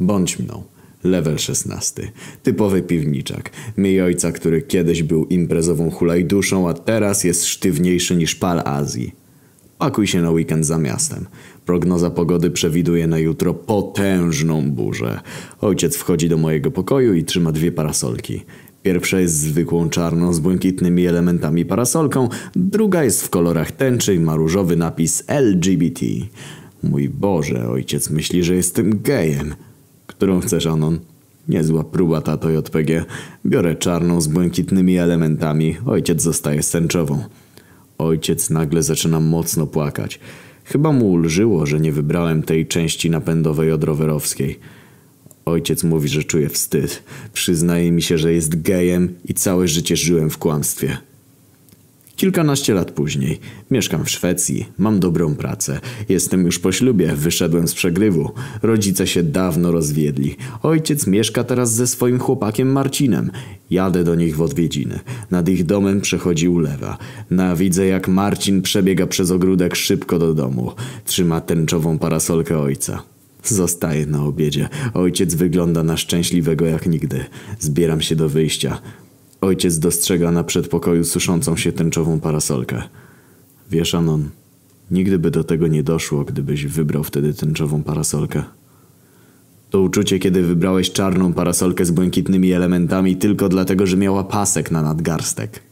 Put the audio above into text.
Bądź mną. Level 16. Typowy piwniczak. Miej ojca, który kiedyś był imprezową hulajduszą, a teraz jest sztywniejszy niż pal Azji. Pakuj się na weekend za miastem. Prognoza pogody przewiduje na jutro potężną burzę. Ojciec wchodzi do mojego pokoju i trzyma dwie parasolki. Pierwsza jest zwykłą czarną z błękitnymi elementami parasolką, druga jest w kolorach tęczy i ma różowy napis LGBT. Mój Boże, ojciec myśli, że jestem gejem. Którą chcesz, Anon? Niezła próba, tato JPG. Biorę czarną z błękitnymi elementami. Ojciec zostaje z tęczową. Ojciec nagle zaczyna mocno płakać. Chyba mu ulżyło, że nie wybrałem tej części napędowej od rowerowskiej. Ojciec mówi, że czuje wstyd. Przyznaje mi się, że jest gejem i całe życie żyłem w kłamstwie. Kilkanaście lat później. Mieszkam w Szwecji, mam dobrą pracę. Jestem już po ślubie, wyszedłem z przegrywu. Rodzice się dawno rozwiedli. Ojciec mieszka teraz ze swoim chłopakiem Marcinem. Jadę do nich w odwiedziny. Nad ich domem przechodzi ulewa. Na widzę jak Marcin przebiega przez ogródek szybko do domu. Trzyma tęczową parasolkę ojca. Zostaję na obiedzie. Ojciec wygląda na szczęśliwego jak nigdy. Zbieram się do wyjścia. Ojciec dostrzega na przedpokoju suszącą się tęczową parasolkę. Wiesz, Anon, nigdy by do tego nie doszło, gdybyś wybrał wtedy tęczową parasolkę. To uczucie, kiedy wybrałeś czarną parasolkę z błękitnymi elementami tylko dlatego, że miała pasek na nadgarstek.